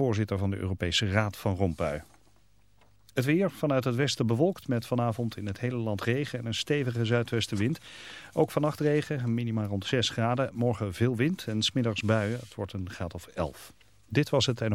voorzitter van de Europese Raad van Rompuy. Het weer vanuit het westen bewolkt met vanavond in het hele land regen en een stevige zuidwestenwind. Ook vannacht regen, minima rond 6 graden. Morgen veel wind en smiddags buien. Het wordt een graad of 11. Dit was het en...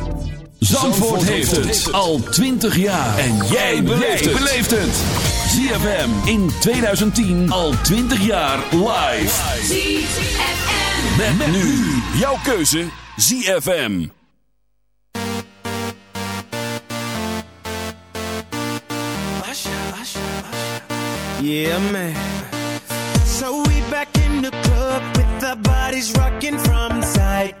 Zandvoort heeft het al 20 jaar. En jij beleeft het. ZFM in 2010 al 20 jaar live. ZFM. Met, met nu jouw keuze ZFM. Yeah, man. So we back in the club with our bodies rocking from side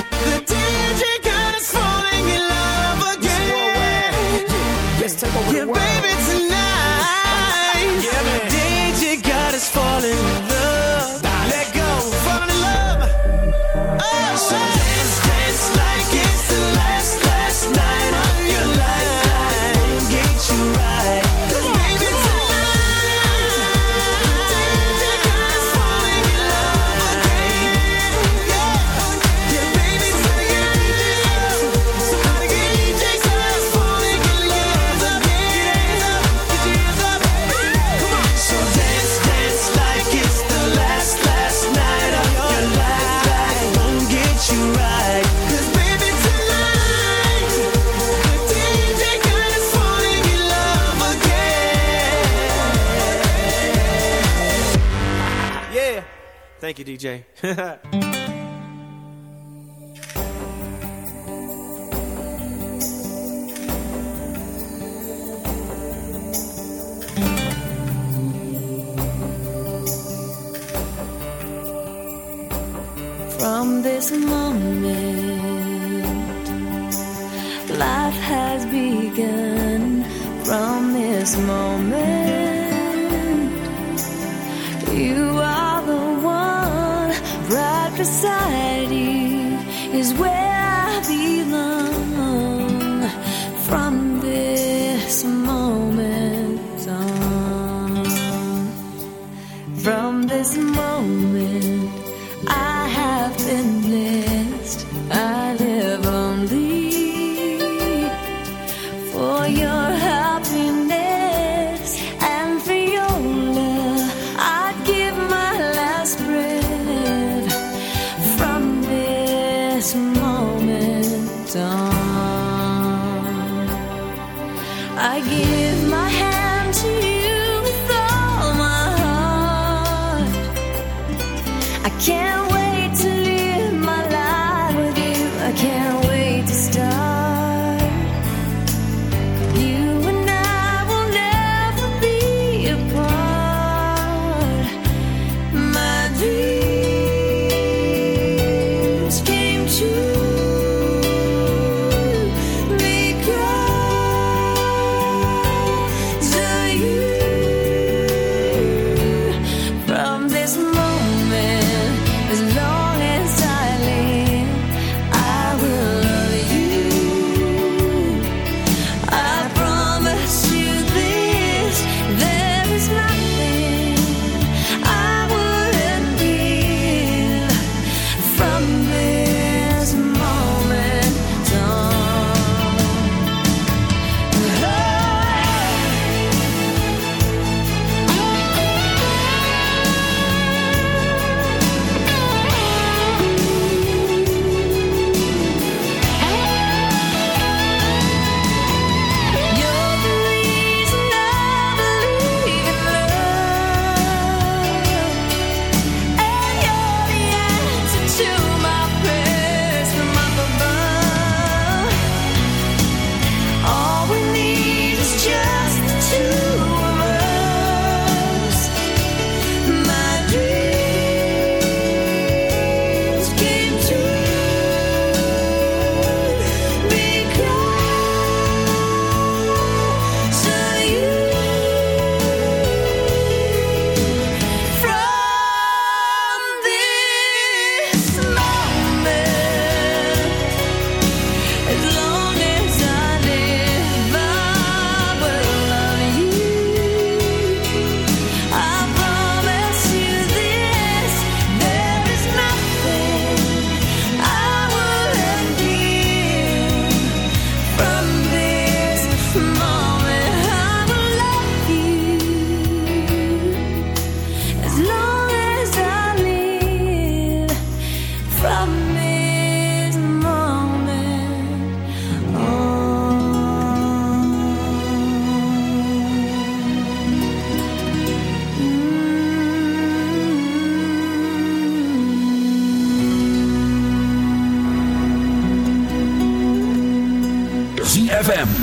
Thank you, DJ.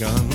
gone.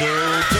Show.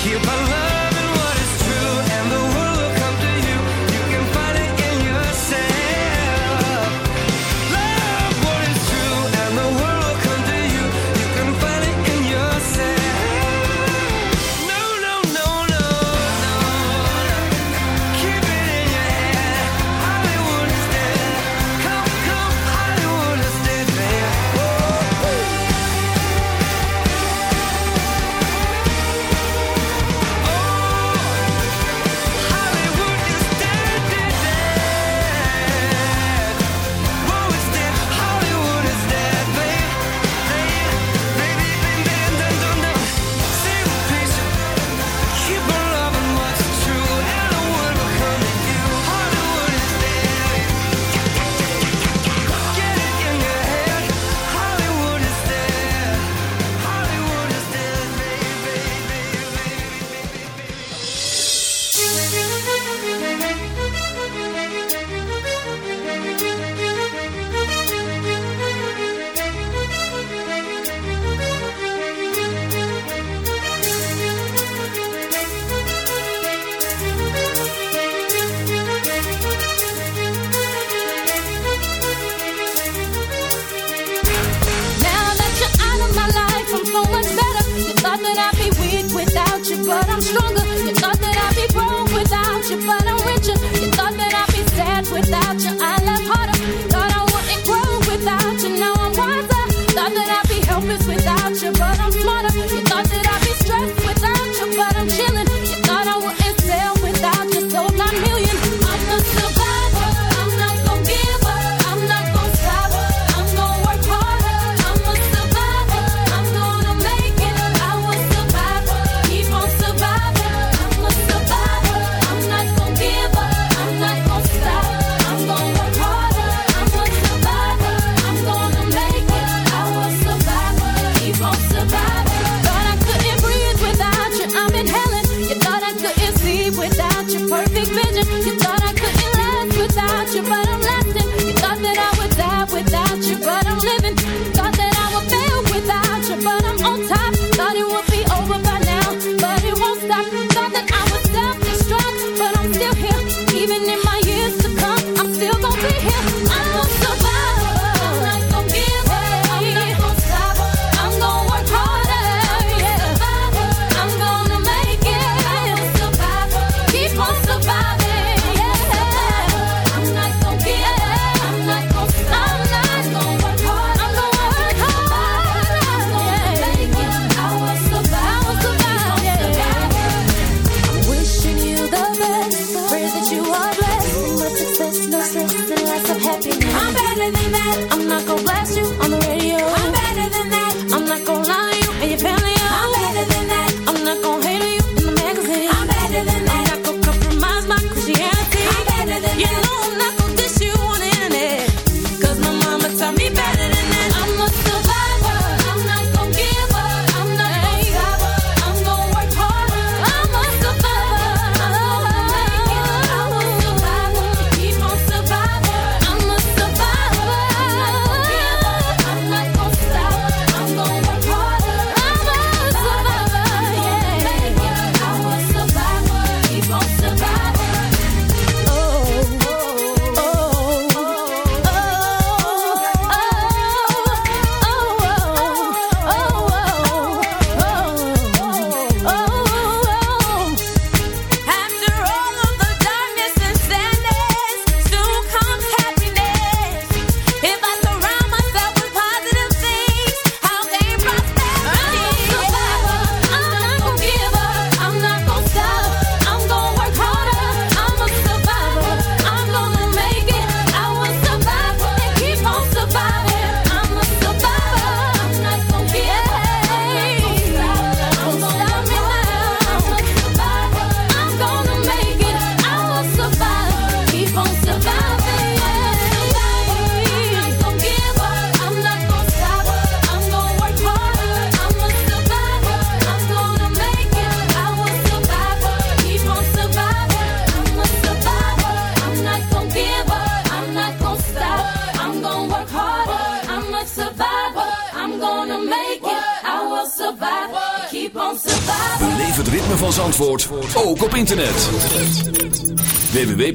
here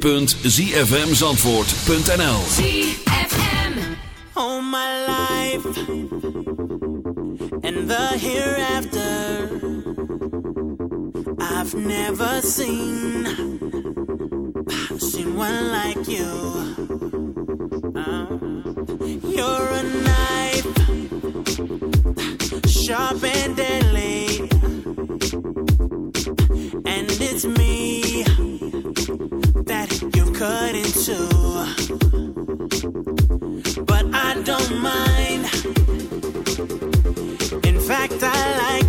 www.zfmzandvoort.nl All my life And the hereafter I've never seen Seen one like you. cut in two. But I don't mind. In fact, I like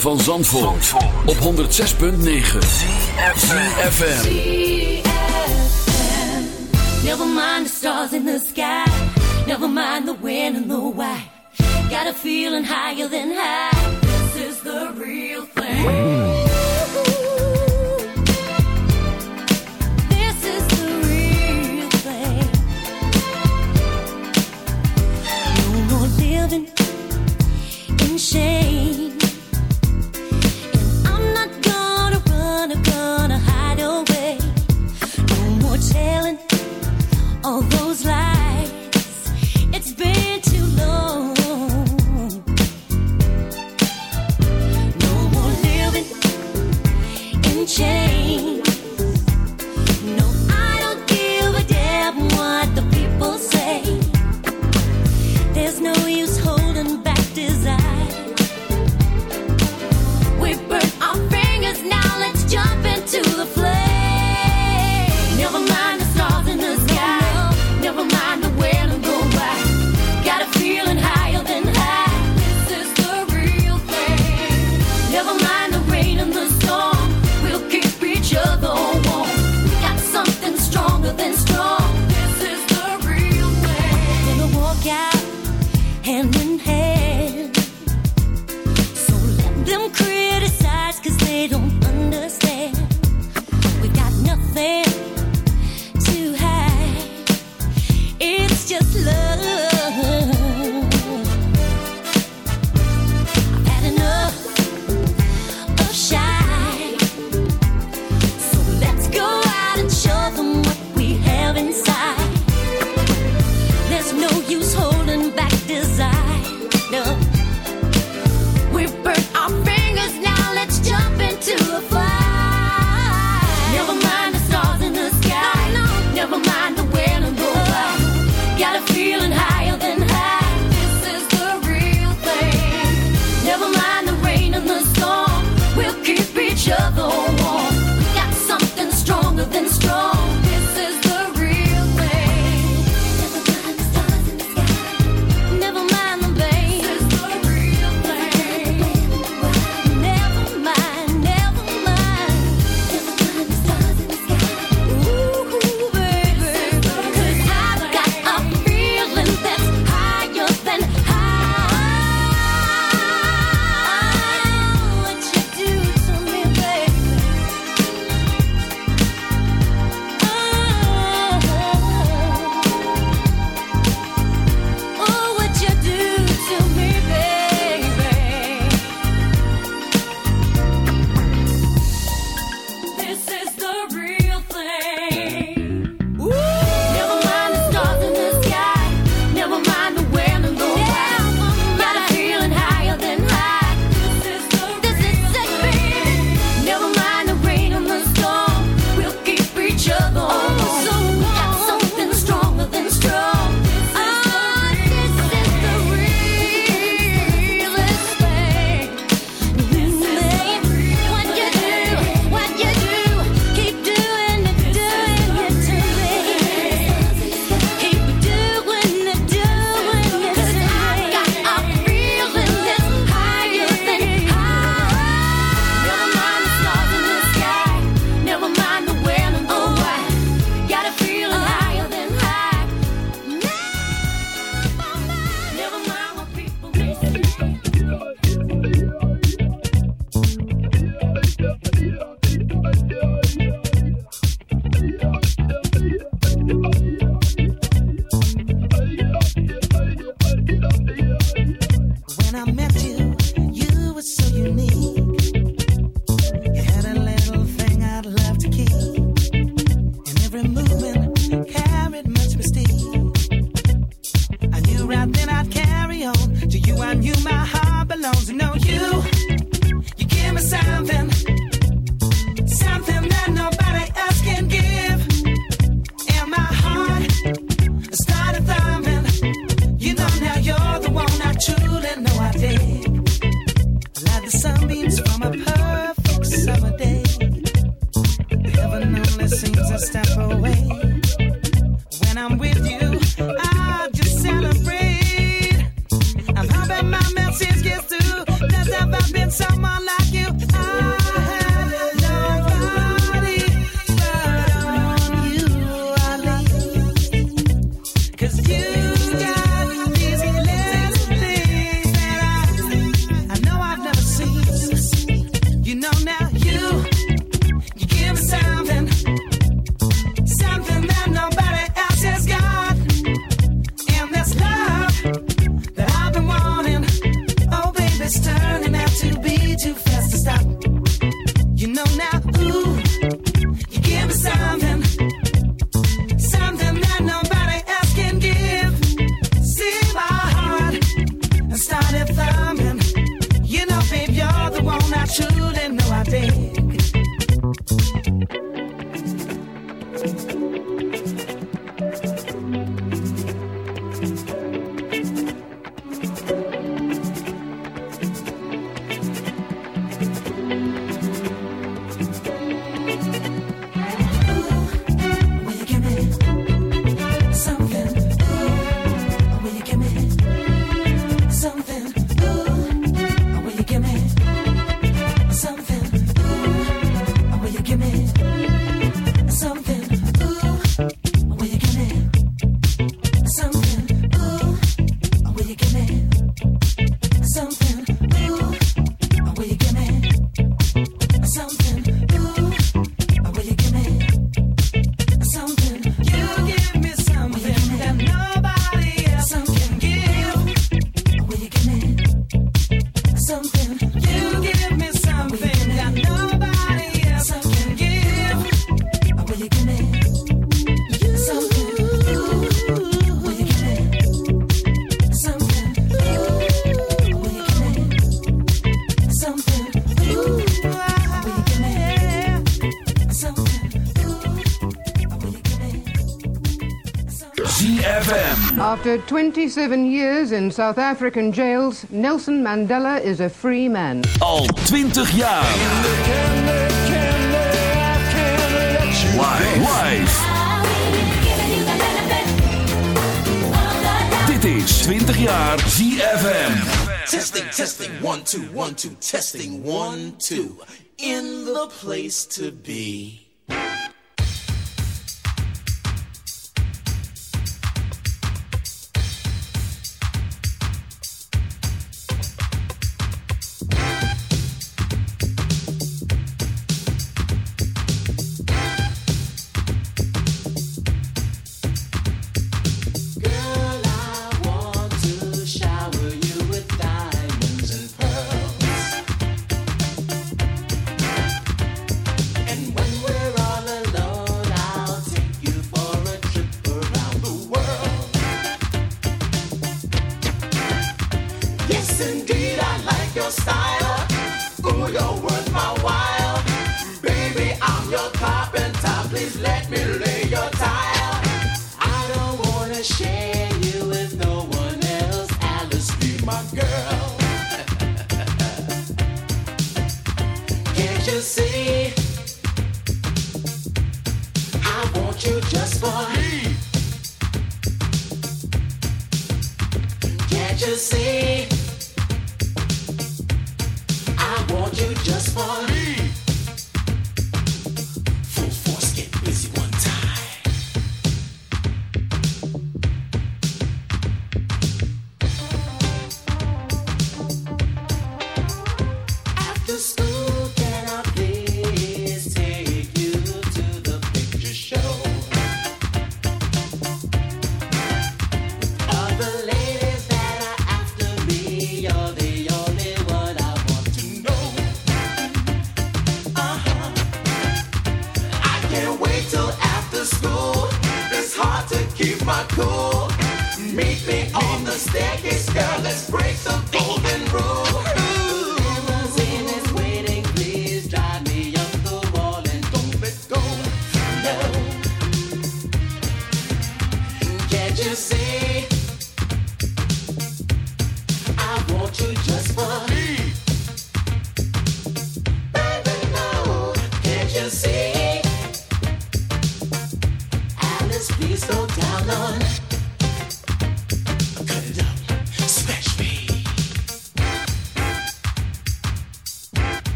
van Zandvoort, op 106.9 CFFM Never mind the stars in the sky. Never mind the wind and the why Got a feeling higher than high. 27 years in South African jails, Nelson Mandela is a free man. Al 20 jaar. Live. Live. Dit is 20 jaar ZFM. Testing, testing, 1, 2, 1, 2, testing, 1, 2. In the place to be.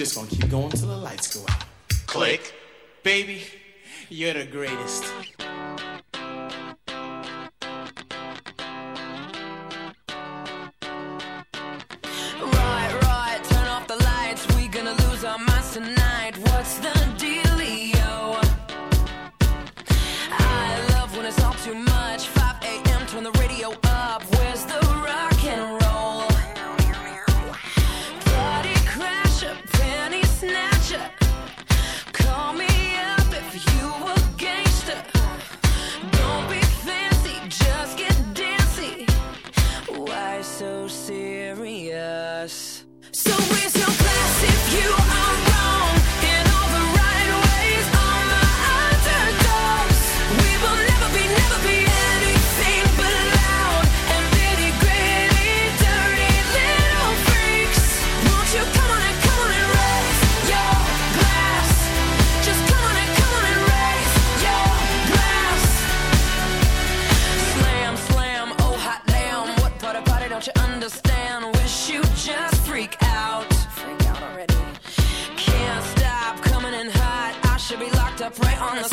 just so serious. So where's your class if you are? on the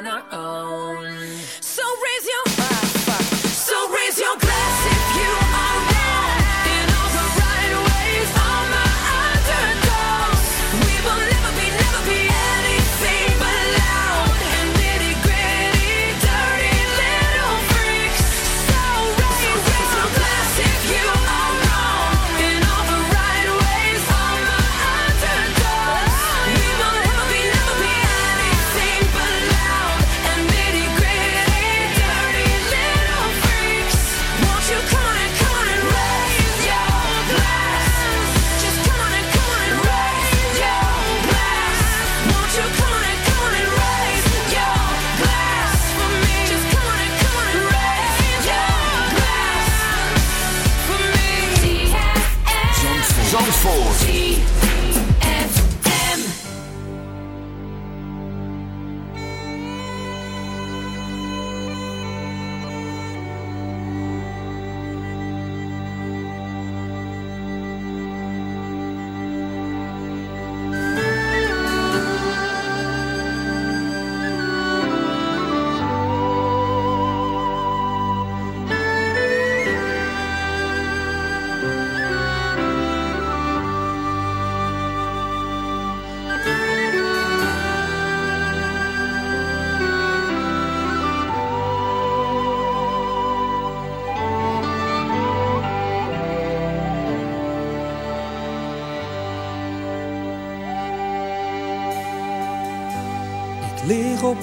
on our own.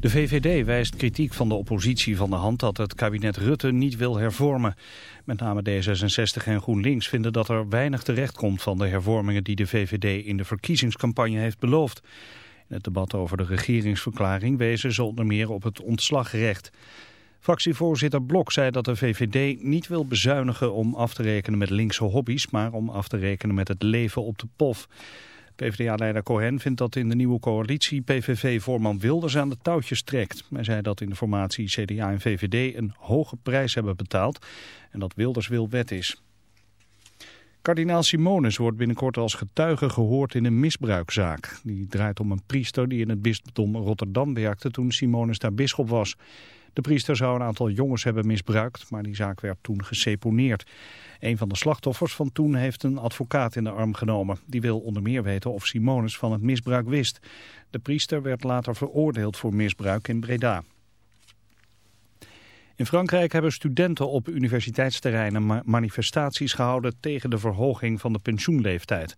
De VVD wijst kritiek van de oppositie van de hand dat het kabinet Rutte niet wil hervormen. Met name D66 en GroenLinks vinden dat er weinig terecht komt van de hervormingen die de VVD in de verkiezingscampagne heeft beloofd. In het debat over de regeringsverklaring wezen ze onder meer op het ontslagrecht. Fractievoorzitter Blok zei dat de VVD niet wil bezuinigen om af te rekenen met linkse hobby's, maar om af te rekenen met het leven op de pof. PvdA-leider Cohen vindt dat in de nieuwe coalitie PVV-voorman Wilders aan de touwtjes trekt. Hij zei dat in de formatie CDA en VVD een hoge prijs hebben betaald en dat Wilders wil wet is. Kardinaal Simonus wordt binnenkort als getuige gehoord in een misbruikzaak. Die draait om een priester die in het bisdom Rotterdam werkte toen Simonus daar bisschop was. De priester zou een aantal jongens hebben misbruikt, maar die zaak werd toen geseponeerd. Een van de slachtoffers van toen heeft een advocaat in de arm genomen. Die wil onder meer weten of Simonus van het misbruik wist. De priester werd later veroordeeld voor misbruik in Breda. In Frankrijk hebben studenten op universiteitsterreinen ma- manifestaties gehouden tegen de verhoging van de pensioenleeftijd.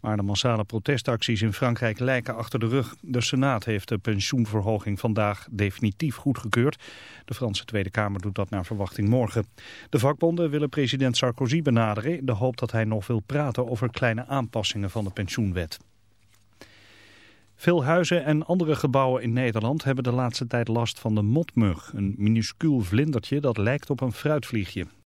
Maar de massale protestacties in Frankrijk lijken achter de rug. De Senaat heeft de pensioenverhoging vandaag definitief goedgekeurd. De Franse Tweede Kamer doet dat naar verwachting morgen. De vakbonden willen president Sarkozy benaderen in de hoop dat hij nog wil praten over kleine aanpassingen van de pensioenwet. Veel huizen en andere gebouwen in Nederland hebben de laatste tijd last van de motmug. Een minuscuul vlindertje dat lijkt op een fruitvliegje.